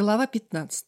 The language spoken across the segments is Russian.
Глава 15.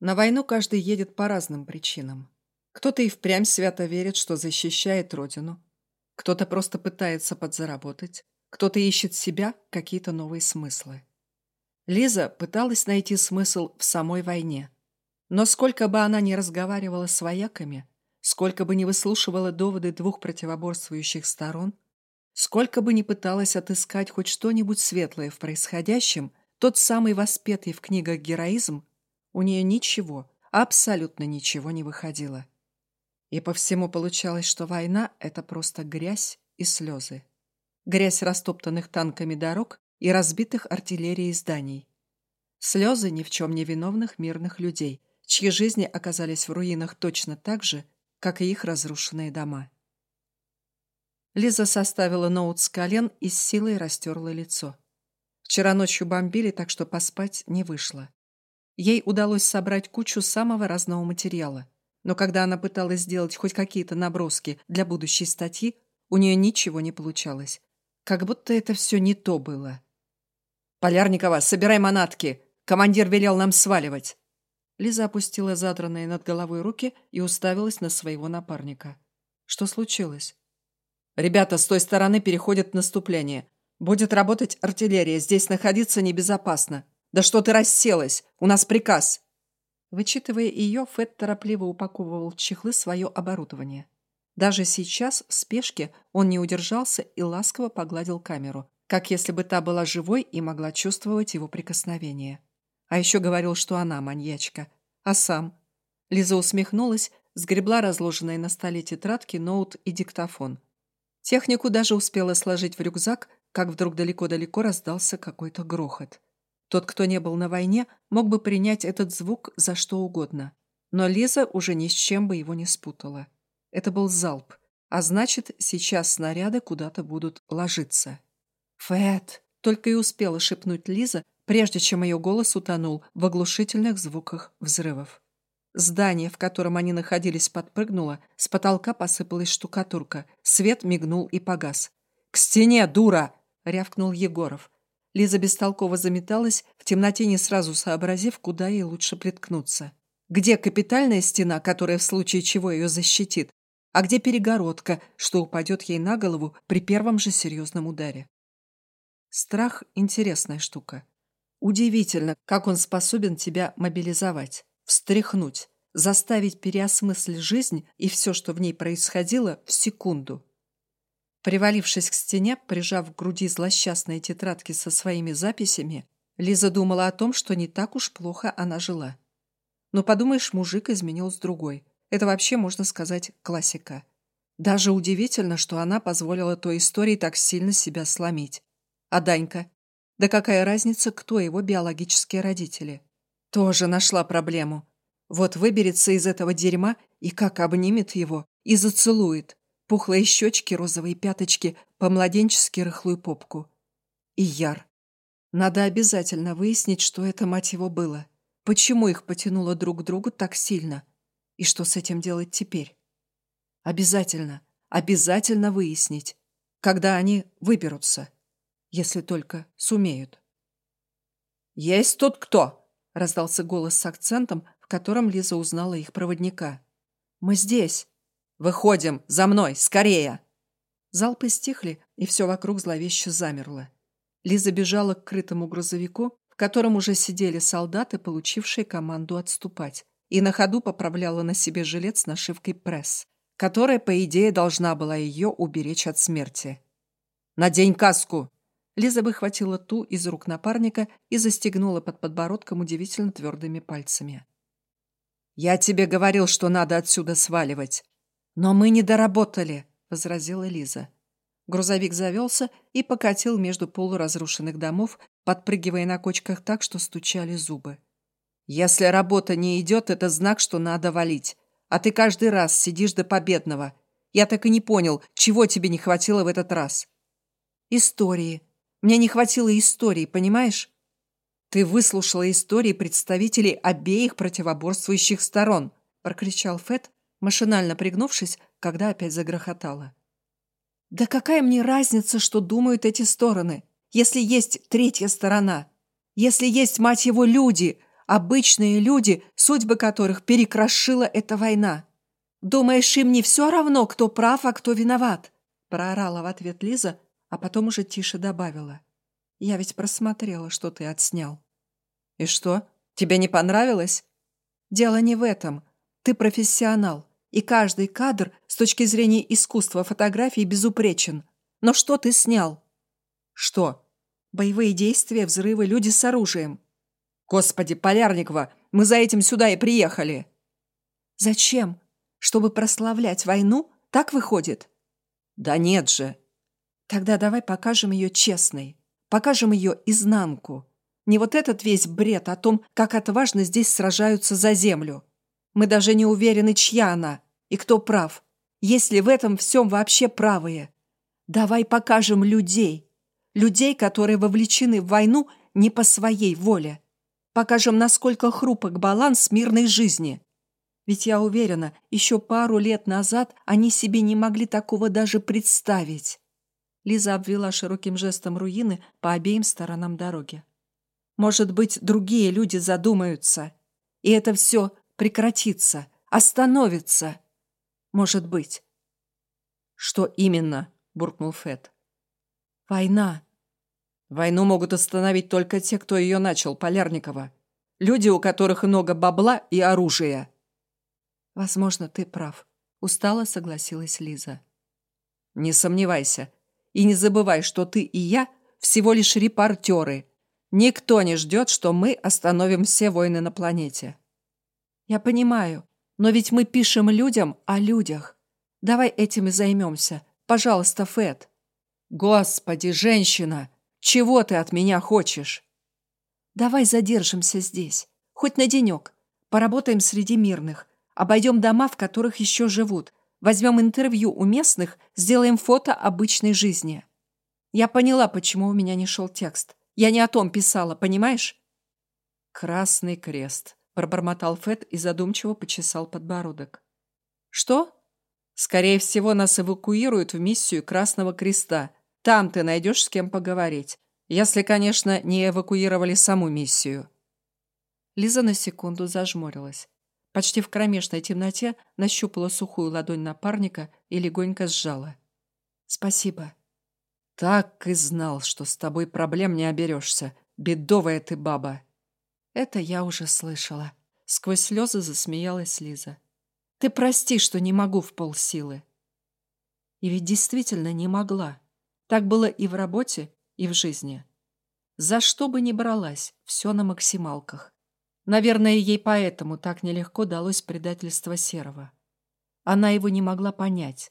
На войну каждый едет по разным причинам. Кто-то и впрямь свято верит, что защищает родину. Кто-то просто пытается подзаработать. Кто-то ищет себя, какие-то новые смыслы. Лиза пыталась найти смысл в самой войне. Но сколько бы она ни разговаривала с вояками, сколько бы ни выслушивала доводы двух противоборствующих сторон, сколько бы ни пыталась отыскать хоть что-нибудь светлое в происходящем, тот самый воспетый в книгах героизм, у нее ничего, абсолютно ничего не выходило. И по всему получалось, что война — это просто грязь и слезы. Грязь растоптанных танками дорог и разбитых артиллерией зданий. Слезы ни в чем не виновных мирных людей, чьи жизни оказались в руинах точно так же, как и их разрушенные дома. Лиза составила ноут с колен и с силой растерла лицо. Вчера ночью бомбили, так что поспать не вышло. Ей удалось собрать кучу самого разного материала. Но когда она пыталась сделать хоть какие-то наброски для будущей статьи, у нее ничего не получалось. Как будто это все не то было. «Полярникова, собирай манатки! Командир велел нам сваливать!» Лиза опустила задранные над головой руки и уставилась на своего напарника. Что случилось? «Ребята с той стороны переходят в наступление. Будет работать артиллерия, здесь находиться небезопасно. Да что ты расселась? У нас приказ. Вычитывая ее, Фэт торопливо упаковывал в чехлы свое оборудование. Даже сейчас, в спешке, он не удержался и ласково погладил камеру, как если бы та была живой и могла чувствовать его прикосновение. А еще говорил, что она маньячка. А сам? Лиза усмехнулась, сгребла разложенные на столе тетрадки, ноут и диктофон. Технику даже успела сложить в рюкзак, как вдруг далеко-далеко раздался какой-то грохот. Тот, кто не был на войне, мог бы принять этот звук за что угодно. Но Лиза уже ни с чем бы его не спутала. Это был залп, а значит, сейчас снаряды куда-то будут ложиться. «Фэт!» — только и успела шепнуть Лиза, прежде чем ее голос утонул в оглушительных звуках взрывов. Здание, в котором они находились, подпрыгнуло, с потолка посыпалась штукатурка, свет мигнул и погас. «К стене, дура!» Рявкнул Егоров. Лиза бестолково заметалась, в темноте не сразу сообразив, куда ей лучше приткнуться. Где капитальная стена, которая в случае чего ее защитит, а где перегородка, что упадет ей на голову при первом же серьезном ударе. Страх – интересная штука. Удивительно, как он способен тебя мобилизовать, встряхнуть, заставить переосмыслить жизнь и все, что в ней происходило, в секунду. Привалившись к стене, прижав к груди злосчастные тетрадки со своими записями, Лиза думала о том, что не так уж плохо она жила. Но подумаешь, мужик изменил с другой. Это вообще, можно сказать, классика. Даже удивительно, что она позволила той истории так сильно себя сломить. А Данька? Да какая разница, кто его биологические родители? Тоже нашла проблему. Вот выберется из этого дерьма и как обнимет его и зацелует. Пухлые щечки, розовые пяточки, по-младенчески рыхлую попку. И Яр. Надо обязательно выяснить, что это, мать его, было. Почему их потянуло друг к другу так сильно? И что с этим делать теперь? Обязательно, обязательно выяснить, когда они выберутся. Если только сумеют. «Есть тут кто?» — раздался голос с акцентом, в котором Лиза узнала их проводника. «Мы здесь», «Выходим! За мной! Скорее!» Залпы стихли, и все вокруг зловеще замерло. Лиза бежала к крытому грузовику, в котором уже сидели солдаты, получившие команду отступать, и на ходу поправляла на себе жилет с нашивкой «Пресс», которая, по идее, должна была ее уберечь от смерти. «Надень каску!» Лиза выхватила ту из рук напарника и застегнула под подбородком удивительно твердыми пальцами. «Я тебе говорил, что надо отсюда сваливать. «Но мы не доработали», — возразила Лиза. Грузовик завелся и покатил между полуразрушенных домов, подпрыгивая на кочках так, что стучали зубы. «Если работа не идет, это знак, что надо валить. А ты каждый раз сидишь до победного. Я так и не понял, чего тебе не хватило в этот раз». «Истории. Мне не хватило истории, понимаешь?» «Ты выслушала истории представителей обеих противоборствующих сторон», — прокричал Фет, машинально пригнувшись, когда опять загрохотало. «Да какая мне разница, что думают эти стороны, если есть третья сторона? Если есть, мать его, люди, обычные люди, судьбы которых перекрошила эта война. Думаешь, им не все равно, кто прав, а кто виноват?» Проорала в ответ Лиза, а потом уже тише добавила. «Я ведь просмотрела, что ты отснял». «И что, тебе не понравилось?» «Дело не в этом. Ты профессионал, и каждый кадр с точки зрения искусства фотографии безупречен. Но что ты снял?» «Что?» «Боевые действия, взрывы, люди с оружием». «Господи, Полярникова, мы за этим сюда и приехали!» «Зачем? Чтобы прославлять войну? Так выходит?» «Да нет же!» «Тогда давай покажем ее честной. Покажем ее изнанку. Не вот этот весь бред о том, как отважно здесь сражаются за землю. Мы даже не уверены, чья она и кто прав. Есть ли в этом всем вообще правые? Давай покажем людей. Людей, которые вовлечены в войну не по своей воле. Покажем, насколько хрупок баланс мирной жизни. Ведь я уверена, еще пару лет назад они себе не могли такого даже представить. Лиза обвела широким жестом руины по обеим сторонам дороги. Может быть, другие люди задумаются, и это все прекратится, остановится. Может быть. Что именно? буркнул Фет. Война. Войну могут остановить только те, кто ее начал, Полярникова. Люди, у которых много бабла и оружия. Возможно, ты прав. Устало согласилась Лиза. Не сомневайся. И не забывай, что ты и я всего лишь репортеры, Никто не ждет, что мы остановим все войны на планете. Я понимаю, но ведь мы пишем людям о людях. Давай этим и займемся. Пожалуйста, Фэт. Господи, женщина, чего ты от меня хочешь? Давай задержимся здесь, хоть на денек. Поработаем среди мирных, обойдем дома, в которых еще живут, возьмем интервью у местных, сделаем фото обычной жизни. Я поняла, почему у меня не шел текст. Я не о том писала, понимаешь?» «Красный крест», — пробормотал Фет и задумчиво почесал подбородок. «Что?» «Скорее всего, нас эвакуируют в миссию Красного Креста. Там ты найдешь с кем поговорить. Если, конечно, не эвакуировали саму миссию». Лиза на секунду зажмурилась. Почти в кромешной темноте нащупала сухую ладонь напарника и легонько сжала. «Спасибо», так и знал, что с тобой проблем не оберешься. Бедовая ты баба. Это я уже слышала. Сквозь слезы засмеялась Лиза. Ты прости, что не могу в полсилы. И ведь действительно не могла. Так было и в работе, и в жизни. За что бы ни бралась, все на максималках. Наверное, ей поэтому так нелегко далось предательство Серого. Она его не могла понять.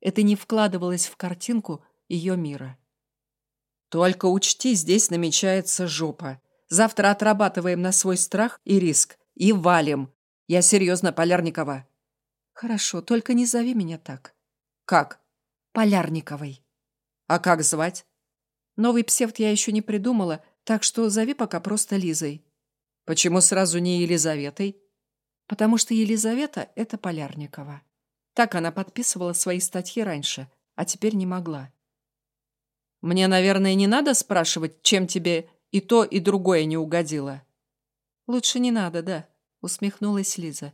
Это не вкладывалось в картинку, ее мира. Только учти, здесь намечается жопа. Завтра отрабатываем на свой страх и риск. И валим. Я серьезно, Полярникова. Хорошо, только не зови меня так. Как? Полярниковой. А как звать? Новый псевд я еще не придумала, так что зови пока просто Лизой. Почему сразу не Елизаветой? Потому что Елизавета — это Полярникова. Так она подписывала свои статьи раньше, а теперь не могла. Мне, наверное, не надо спрашивать, чем тебе и то, и другое не угодило. Лучше не надо, да, усмехнулась Лиза.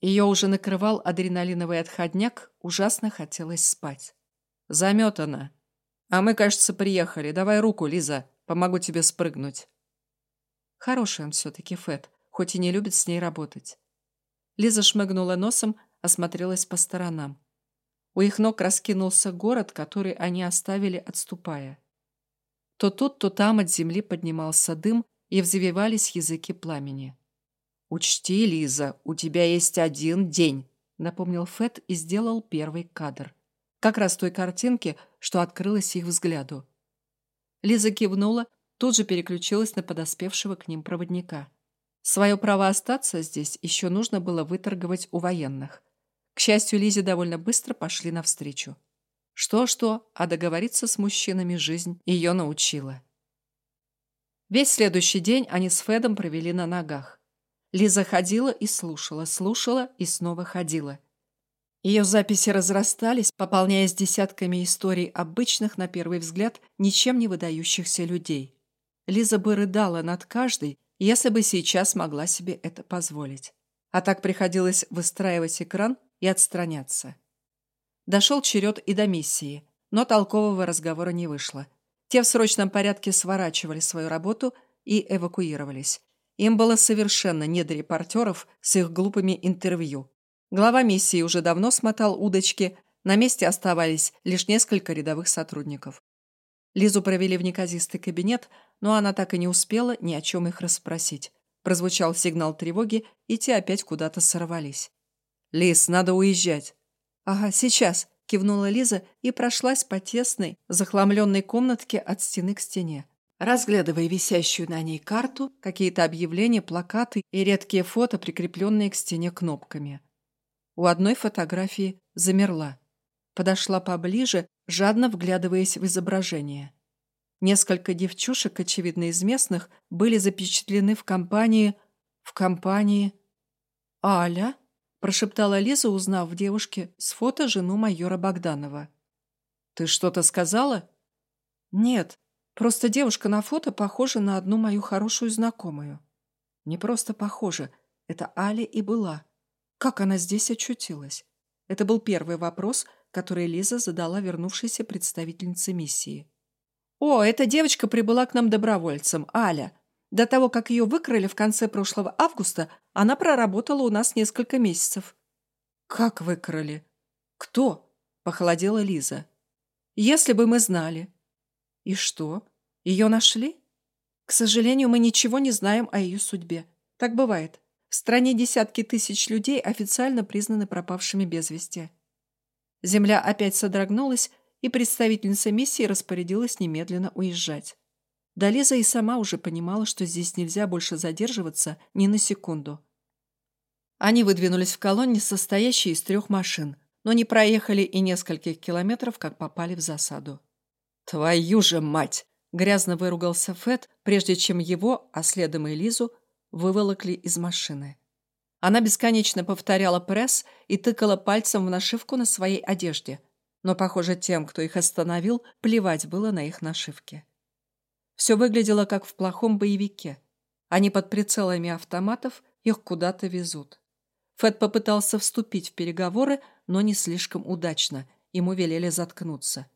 Ее уже накрывал адреналиновый отходняк, ужасно хотелось спать. Заметана. А мы, кажется, приехали. Давай руку, Лиза, помогу тебе спрыгнуть. Хороший он все-таки Фэт, хоть и не любит с ней работать. Лиза шмыгнула носом, осмотрелась по сторонам. У их ног раскинулся город, который они оставили, отступая. То тут, то там от земли поднимался дым, и взвивались языки пламени. «Учти, Лиза, у тебя есть один день», — напомнил Фет и сделал первый кадр. Как раз той картинки, что открылась их взгляду. Лиза кивнула, тут же переключилась на подоспевшего к ним проводника. Свое право остаться здесь еще нужно было выторговать у военных. К счастью, Лизе довольно быстро пошли навстречу. Что-что, а договориться с мужчинами жизнь ее научила. Весь следующий день они с Федом провели на ногах. Лиза ходила и слушала, слушала и снова ходила. Ее записи разрастались, пополняясь десятками историй обычных, на первый взгляд, ничем не выдающихся людей. Лиза бы рыдала над каждой, если бы сейчас могла себе это позволить. А так приходилось выстраивать экран и отстраняться. Дошел черед и до миссии, но толкового разговора не вышло. Те в срочном порядке сворачивали свою работу и эвакуировались. Им было совершенно не до репортеров с их глупыми интервью. Глава миссии уже давно смотал удочки, на месте оставались лишь несколько рядовых сотрудников. Лизу провели в неказистый кабинет, но она так и не успела ни о чем их расспросить. Прозвучал сигнал тревоги, и те опять куда-то сорвались. «Лиз, надо уезжать!» «Ага, сейчас!» – кивнула Лиза и прошлась по тесной, захламленной комнатке от стены к стене. Разглядывая висящую на ней карту, какие-то объявления, плакаты и редкие фото, прикрепленные к стене кнопками. У одной фотографии замерла. Подошла поближе, жадно вглядываясь в изображение. Несколько девчушек, очевидно из местных, были запечатлены в компании... В компании... «Аля?» – прошептала Лиза, узнав в девушке с фото жену майора Богданова. «Ты что-то сказала?» «Нет, просто девушка на фото похожа на одну мою хорошую знакомую. Не просто похожа, это Аля и была. Как она здесь очутилась?» Это был первый вопрос, который Лиза задала вернувшейся представительнице миссии. «О, эта девочка прибыла к нам добровольцем, Аля. До того, как ее выкрали в конце прошлого августа, она проработала у нас несколько месяцев». «Как выкрали? Кто?» – похолодела Лиза. «Если бы мы знали». «И что? Ее нашли?» «К сожалению, мы ничего не знаем о ее судьбе. Так бывает. В стране десятки тысяч людей официально признаны пропавшими без вести». Земля опять содрогнулась, и представительница миссии распорядилась немедленно уезжать. Да Лиза и сама уже понимала, что здесь нельзя больше задерживаться ни на секунду. Они выдвинулись в колонне, состоящей из трех машин, но не проехали и нескольких километров, как попали в засаду. «Твою же мать!» – грязно выругался Фэт, прежде чем его, а следом и Лизу, выволокли из машины. Она бесконечно повторяла пресс и тыкала пальцем в нашивку на своей одежде – но, похоже, тем, кто их остановил, плевать было на их нашивки. Все выглядело как в плохом боевике. Они под прицелами автоматов их куда-то везут. Фэд попытался вступить в переговоры, но не слишком удачно. Ему велели заткнуться.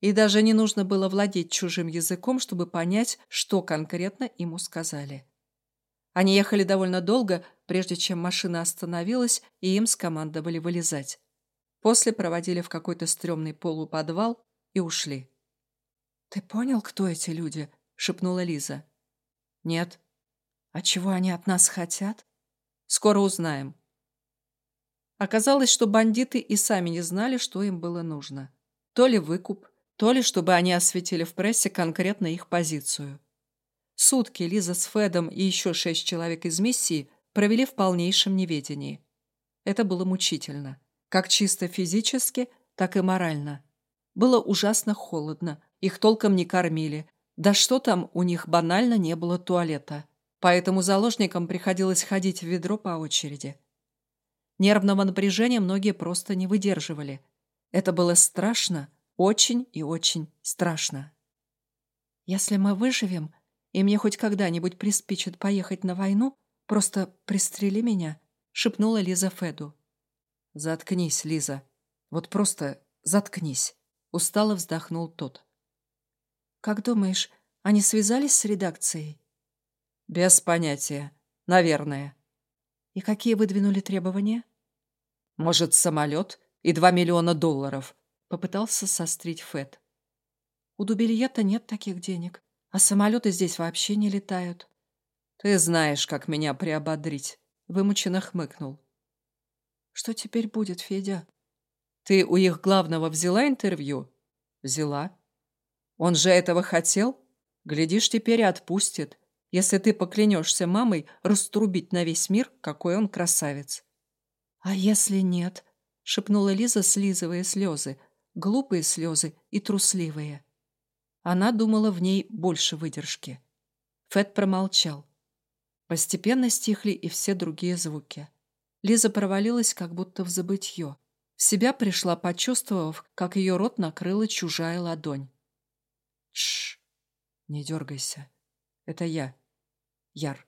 И даже не нужно было владеть чужим языком, чтобы понять, что конкретно ему сказали. Они ехали довольно долго, прежде чем машина остановилась, и им скомандовали вылезать. После проводили в какой-то стрёмный полуподвал и ушли. «Ты понял, кто эти люди?» — шепнула Лиза. «Нет». «А чего они от нас хотят?» «Скоро узнаем». Оказалось, что бандиты и сами не знали, что им было нужно. То ли выкуп, то ли чтобы они осветили в прессе конкретно их позицию. Сутки Лиза с Федом и еще шесть человек из миссии провели в полнейшем неведении. Это было мучительно как чисто физически, так и морально. Было ужасно холодно, их толком не кормили. Да что там, у них банально не было туалета. Поэтому заложникам приходилось ходить в ведро по очереди. Нервного напряжения многие просто не выдерживали. Это было страшно, очень и очень страшно. Если мы выживем, и мне хоть когда-нибудь приспичит поехать на войну, просто пристрели меня, шепнула Лиза Феду. «Заткнись, Лиза. Вот просто заткнись», — устало вздохнул тот. «Как думаешь, они связались с редакцией?» «Без понятия. Наверное». «И какие выдвинули требования?» «Может, самолет и два миллиона долларов», — попытался сострить Фэт. «У Дубельета нет таких денег, а самолеты здесь вообще не летают». «Ты знаешь, как меня приободрить», — вымученно хмыкнул. Что теперь будет, Федя? Ты у их главного взяла интервью? Взяла. Он же этого хотел? Глядишь, теперь и отпустит, если ты поклянешься мамой раструбить на весь мир, какой он красавец. А если нет? Шепнула Лиза, слизывая слезы. Глупые слезы и трусливые. Она думала в ней больше выдержки. Фэт промолчал. Постепенно стихли и все другие звуки. Лиза провалилась как будто в забытье. В себя пришла, почувствовав, как ее рот накрыла чужая ладонь. Тш, не дергайся. Это я, Яр.